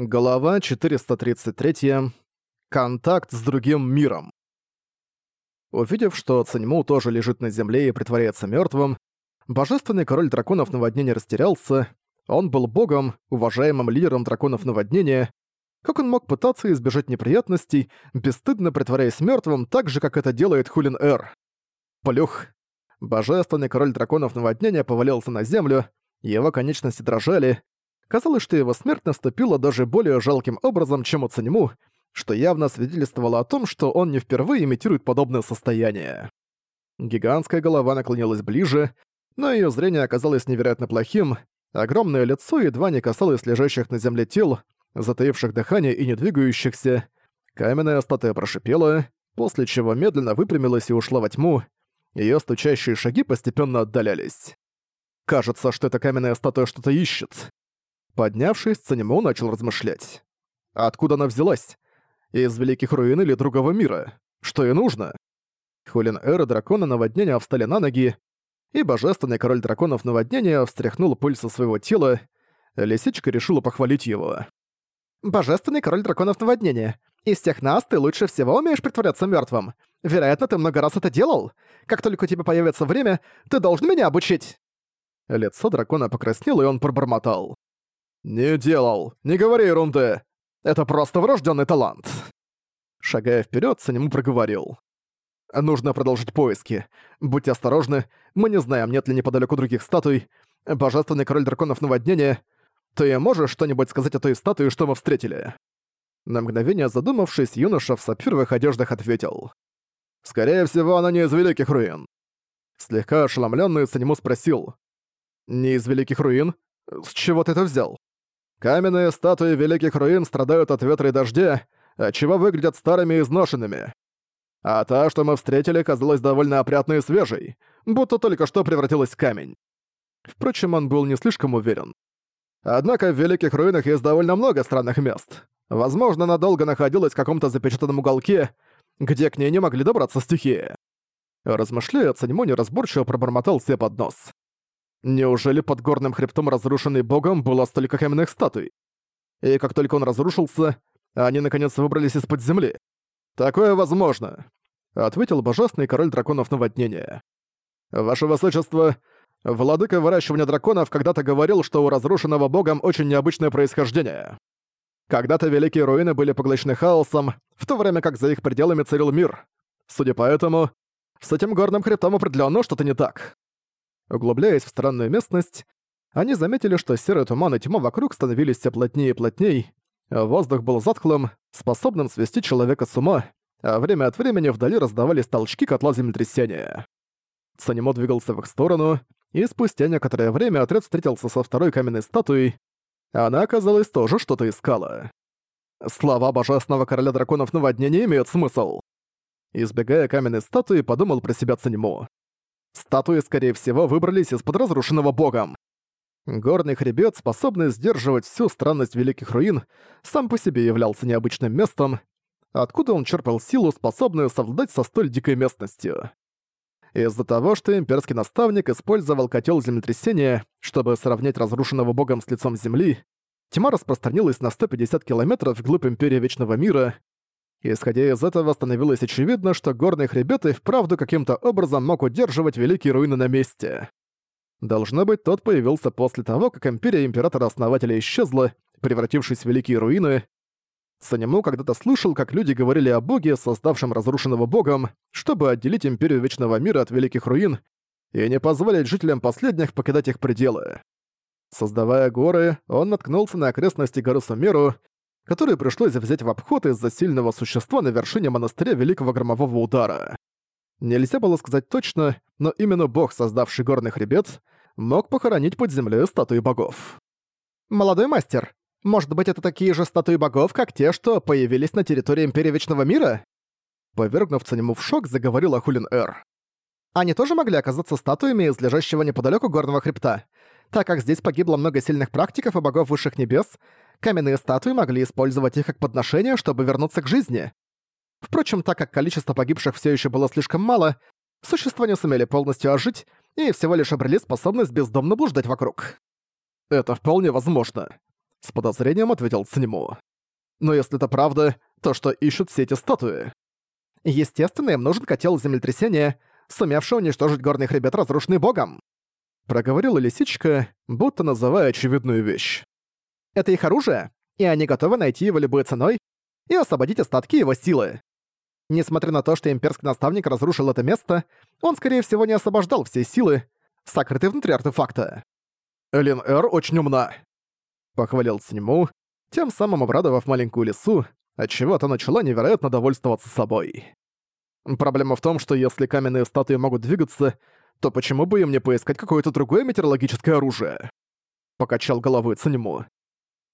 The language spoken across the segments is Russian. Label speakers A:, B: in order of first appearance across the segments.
A: Глава 433. Контакт с другим миром. Увидев, что Циньму тоже лежит на земле и притворяется мертвым, божественный король драконов наводнения растерялся. Он был богом, уважаемым лидером драконов наводнения. Как он мог пытаться избежать неприятностей, бесстыдно притворяясь мертвым, так же, как это делает Хулин Эр? Плюх. Божественный король драконов наводнения повалился на землю, его конечности дрожали, Казалось, что его смерть наступила даже более жалким образом, чем у Цаньму, что явно свидетельствовало о том, что он не впервые имитирует подобное состояние. Гигантская голова наклонилась ближе, но ее зрение оказалось невероятно плохим, огромное лицо едва не касалось лежащих на земле тел, затаивших дыхание и не двигающихся. Каменная статуя прошипела, после чего медленно выпрямилась и ушла во тьму. Ее стучащие шаги постепенно отдалялись. Кажется, что эта каменная статуя что-то ищет. Поднявшись, Цанему начал размышлять. Откуда она взялась? Из Великих Руин или другого мира? Что ей нужно? Хулин Эр и дракона наводнения встали на ноги, и божественный король драконов наводнения встряхнул пульса своего тела. Лисичка решила похвалить его. «Божественный король драконов наводнения, из всех нас ты лучше всего умеешь притворяться мертвым. Вероятно, ты много раз это делал. Как только у тебя появится время, ты должен меня обучить!» Лицо дракона покраснело, и он пробормотал. «Не делал. Не говори ерунды. Это просто врожденный талант». Шагая вперед, Санему проговорил. «Нужно продолжить поиски. Будьте осторожны, мы не знаем, нет ли неподалеку других статуй. Божественный король драконов наводнения. Ты можешь что-нибудь сказать о той статуе, что мы встретили?» На мгновение задумавшись, юноша в сапфировых одеждах ответил. «Скорее всего, она не из Великих Руин». Слегка ошеломлённый Санему спросил. «Не из Великих Руин? С чего ты это взял?» Каменные статуи великих руин страдают от ветра и дождя, отчего выглядят старыми и изношенными. А та, что мы встретили, казалась довольно опрятной и свежей, будто только что превратилась в камень. Впрочем, он был не слишком уверен. Однако в Великих Руинах есть довольно много странных мест. Возможно, она долго находилась в каком-то запечатанном уголке, где к ней не могли добраться стихии. Размышляя, Цаньмо неразборчиво пробормотал себе под нос. Неужели под горным хребтом, разрушенный богом, было столько каменных статуй? И как только он разрушился, они наконец выбрались из-под земли. «Такое возможно», — ответил божественный король драконов наводнения. «Ваше высочество, владыка выращивания драконов когда-то говорил, что у разрушенного богом очень необычное происхождение. Когда-то великие руины были поглощены хаосом, в то время как за их пределами царил мир. Судя по этому, с этим горным хребтом определенно что-то не так. Углубляясь в странную местность, они заметили, что серый туман и тьма вокруг становились все плотнее и плотней, воздух был затхлым, способным свести человека с ума, а время от времени вдали раздавались толчки котла землетрясения. Санимо двигался в их сторону, и спустя некоторое время отряд встретился со второй каменной статуей. Она, оказалось, тоже что-то искала. Слова божественного короля драконов наводнения имеют смысл. Избегая каменной статуи, подумал про себя Цанимо. Статуи, скорее всего, выбрались из-под разрушенного богом. Горный хребет, способный сдерживать всю странность великих руин, сам по себе являлся необычным местом, откуда он черпал силу, способную совладать со столь дикой местностью. Из-за того, что имперский наставник использовал котел землетрясения, чтобы сравнять разрушенного богом с лицом земли, тьма распространилась на 150 километров вглубь Империи Вечного Мира, Исходя из этого, становилось очевидно, что горный хребет и вправду каким-то образом мог удерживать великие руины на месте. Должно быть, тот появился после того, как империя императора-основателя исчезла, превратившись в великие руины. Санему когда-то слышал, как люди говорили о боге, создавшем разрушенного богом, чтобы отделить империю Вечного Мира от великих руин и не позволить жителям последних покидать их пределы. Создавая горы, он наткнулся на окрестности горы Сумеру, которую пришлось взять в обход из-за сильного существа на вершине монастыря Великого Громового Удара. Нельзя было сказать точно, но именно бог, создавший горный хребет, мог похоронить под землей статуи богов. «Молодой мастер, может быть, это такие же статуи богов, как те, что появились на территории Империи Вечного Мира?» Повергнув Цанему в шок, заговорила Хулин Эр. «Они тоже могли оказаться статуями из лежащего неподалеку горного хребта. Так как здесь погибло много сильных практиков и богов высших небес, каменные статуи могли использовать их как подношение, чтобы вернуться к жизни. Впрочем, так как количество погибших все еще было слишком мало, существа не сумели полностью ожить и всего лишь обрели способность бездомно блуждать вокруг. Это вполне возможно. — с подозрением ответил Циньму. «Но если это правда, то что ищут все эти статуи?» «Естественно, им нужен котел землетрясения, сумевший уничтожить горный хребет, разрушенный богом!» Проговорила лисичка, будто называя очевидную вещь. «Это их оружие, и они готовы найти его любой ценой и освободить остатки его силы. Несмотря на то, что имперский наставник разрушил это место, он, скорее всего, не освобождал все силы, сокрытые внутри артефакта. «Элин Эр очень умна», — похвалил Сниму, тем самым обрадовав маленькую лису, отчего та начала невероятно довольствоваться собой. Проблема в том, что если каменные статуи могут двигаться, то почему бы им не поискать какое-то другое метеорологическое оружие? Покачал головой Циньму.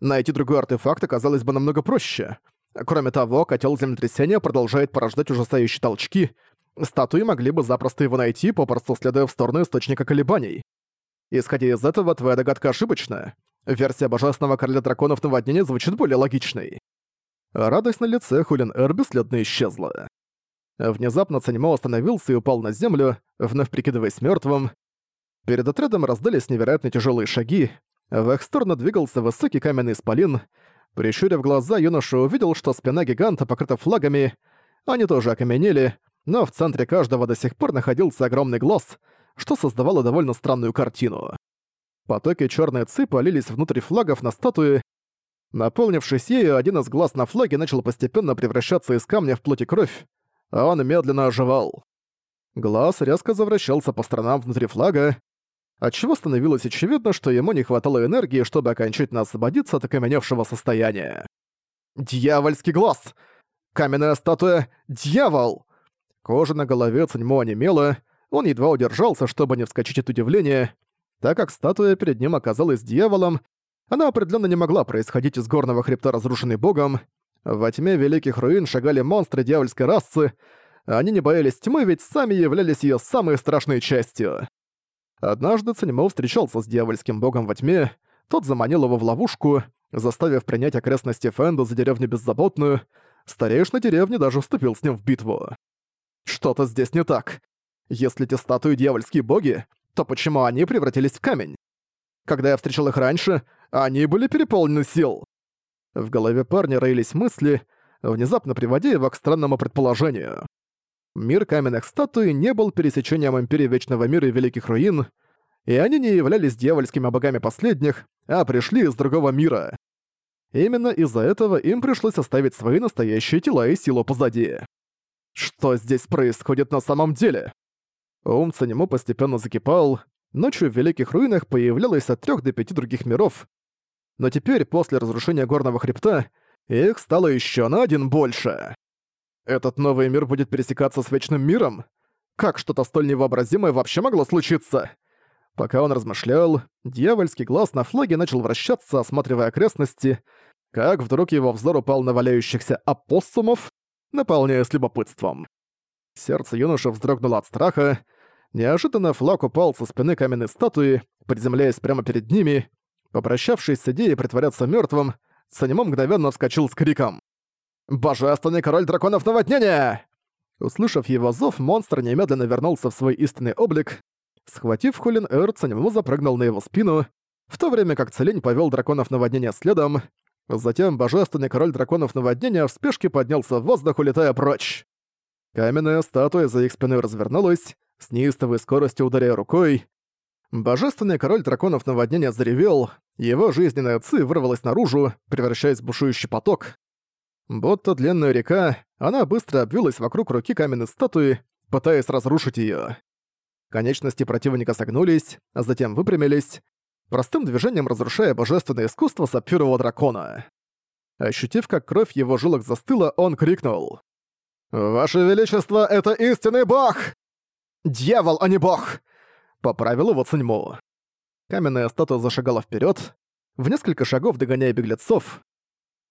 A: Найти другой артефакт оказалось бы намного проще. Кроме того, котел землетрясения продолжает порождать ужасающие толчки. Статуи могли бы запросто его найти, попросту следуя в сторону источника колебаний. Исходя из этого, твоя догадка ошибочна. Версия божественного короля драконов наводнения звучит более логичной. Радость на лице Хулин Эр бесследно исчезла. Внезапно Цанимо остановился и упал на землю, вновь прикидываясь мертвым. Перед отрядом раздались невероятно тяжелые шаги. В их сторону двигался высокий каменный исполин. Прищурив глаза, юноша увидел, что спина гиганта покрыта флагами. Они тоже окаменели, но в центре каждого до сих пор находился огромный глаз, что создавало довольно странную картину. Потоки черной ци полились внутрь флагов на статуи. Наполнившись ею, один из глаз на флаге начал постепенно превращаться из камня в плоть и кровь, а он медленно оживал. Глаз резко завращался по сторонам внутри флага, отчего становилось очевидно, что ему не хватало энергии, чтобы окончательно освободиться от окаменевшего состояния. «Дьявольский глаз! Каменная статуя — дьявол!» Кожа на голове Циньмо онемела, он едва удержался, чтобы не вскочить от удивления. Так как статуя перед ним оказалась дьяволом, она определенно не могла происходить из горного хребта, разрушенный богом. Во тьме великих руин шагали монстры дьявольской расы, они не боялись тьмы, ведь сами являлись ее самой страшной частью. Однажды Циньмо встречался с дьявольским богом во тьме, тот заманил его в ловушку, заставив принять окрестности Фэнду за деревню беззаботную, старейшина деревни даже вступил с ним в битву. Что-то здесь не так. Если эти статуи дьявольские боги, то почему они превратились в камень? Когда я встречал их раньше, они были переполнены сил. В голове парня роились мысли, внезапно приводя его к странному предположению. Мир каменных статуй не был пересечением Империи Вечного Мира и Великих Руин, и они не являлись дьявольскими богами последних, а пришли из другого мира. Именно из-за этого им пришлось оставить свои настоящие тела и силу позади. Что здесь происходит на самом деле? Ум Цанему постепенно закипал, ночью в Великих Руинах появлялось от трех до пяти других миров, но теперь, после разрушения Горного Хребта, их стало еще на один больше. Этот новый мир будет пересекаться с Вечным Миром? Как что-то столь невообразимое вообще могло случиться? Пока он размышлял, дьявольский глаз на флаге начал вращаться, осматривая окрестности, как вдруг его взор упал на валяющихся опоссумов, наполняясь любопытством. Сердце юноши вздрогнуло от страха. Неожиданно флаг упал со спины каменной статуи, приземляясь прямо перед ними. Попрощавшись с идеей притворяться мертвым, Санимо мгновенно вскочил с криком. «Божественный король драконов наводнения!» Услышав его зов, монстр немедленно вернулся в свой истинный облик. Схватив Хулин Эр, Цанему запрыгнул на его спину, в то время как Целень повел драконов наводнения следом. Затем божественный король драконов наводнения в спешке поднялся в воздух, улетая прочь. Каменная статуя за их спиной развернулась, с неистовой скоростью ударяя рукой. Божественный король драконов наводнения заревел, его жизненная ци вырвалась наружу, превращаясь в бушующий поток. Будто длинная река, она быстро обвилась вокруг руки каменной статуи, пытаясь разрушить её. Конечности противника согнулись, а затем выпрямились, простым движением разрушая божественное искусство сапфирового дракона. Ощутив, как кровь его жилок застыла, он крикнул. «Ваше Величество, это истинный бог!» «Дьявол, а не бог!» Поправил его Циньму. Каменная статуя зашагала вперед, в несколько шагов догоняя беглецов,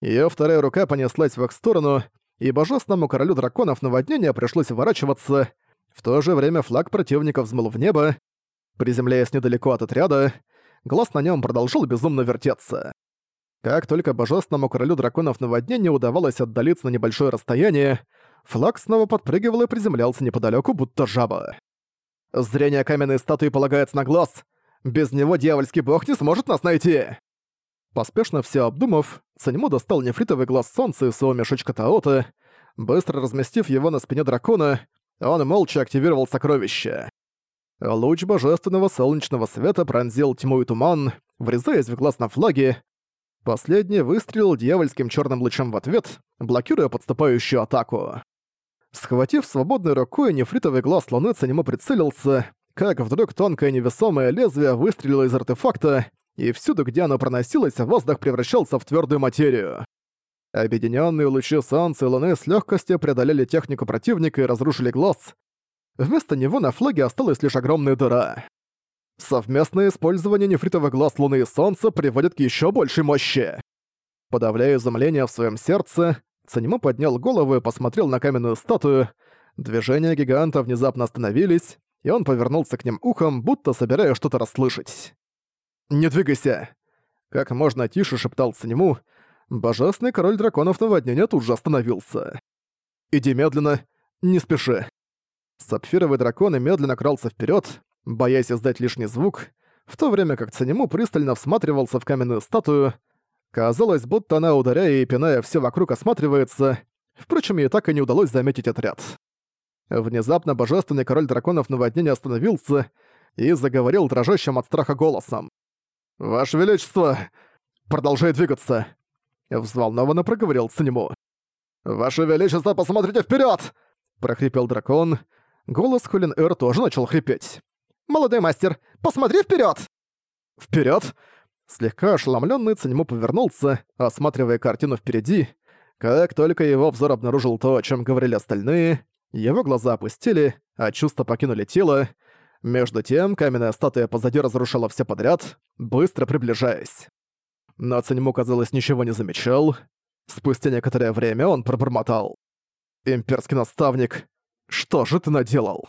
A: Её вторая рука понеслась в их сторону, и божественному королю драконов наводнения пришлось ворачиваться. В то же время флаг противника взмыл в небо, приземляясь недалеко от отряда, глаз на нём продолжил безумно вертеться. Как только божественному королю драконов наводнения удавалось отдалиться на небольшое расстояние, флаг снова подпрыгивал и приземлялся неподалёку, будто жаба. Зрение каменной статуи полагается на глаз. Без него дьявольский бог не сможет нас найти. Поспешно все обдумав, Цанему достал нефритовый глаз солнца из своего мешочка Таота. Быстро разместив его на спине дракона, он молча активировал сокровище. Луч божественного солнечного света пронзил тьму и туман, врезаясь в глаз на флаге. Последний выстрелил дьявольским черным лучом в ответ, блокируя подступающую атаку. Схватив свободной рукой нефритовый глаз луны, Цанему прицелился, как вдруг тонкое невесомое лезвие выстрелило из артефакта, и всюду, где оно проносилось, воздух превращался в твердую материю. Объединенные лучи солнца и луны с легкостью преодолели технику противника и разрушили глаз. Вместо него на флаге осталась лишь огромная дыра. Совместное использование нефритовых глаз луны и солнца приводит к еще большей мощи. Подавляя изумление в своем сердце, Цанимо поднял голову и посмотрел на каменную статую. Движения гиганта внезапно остановились, и он повернулся к ним ухом, будто собирая что-то расслышать. «Не двигайся!» Как можно тише шептался нему, божественный король драконов наводнения тут же остановился. «Иди медленно, не спеши». Сапфировый дракон медленно крался вперед, боясь издать лишний звук, в то время как Цанему пристально всматривался в каменную статую. Казалось, будто она, ударяя и пиная все вокруг, осматривается. Впрочем, ей так и не удалось заметить отряд. Внезапно божественный король драконов наводнения остановился и заговорил дрожащим от страха голосом. «Ваше Величество!» «Продолжай двигаться!» Взволнованно проговорил Цинему. «Ваше Величество, посмотрите вперед! прохрипел дракон. Голос Хулин Эр тоже начал хрипеть. «Молодой мастер, посмотри вперед! Вперед! Слегка ошеломленный Цинему повернулся, осматривая картину впереди. Как только его взор обнаружил то, о чем говорили остальные, его глаза опустили, а чувства покинули тело, между тем, каменная статуя позади разрушала все подряд, быстро приближаясь. Но Циньму, казалось, ничего не замечал. Спустя некоторое время он пробормотал. «Имперский наставник, что же ты наделал?»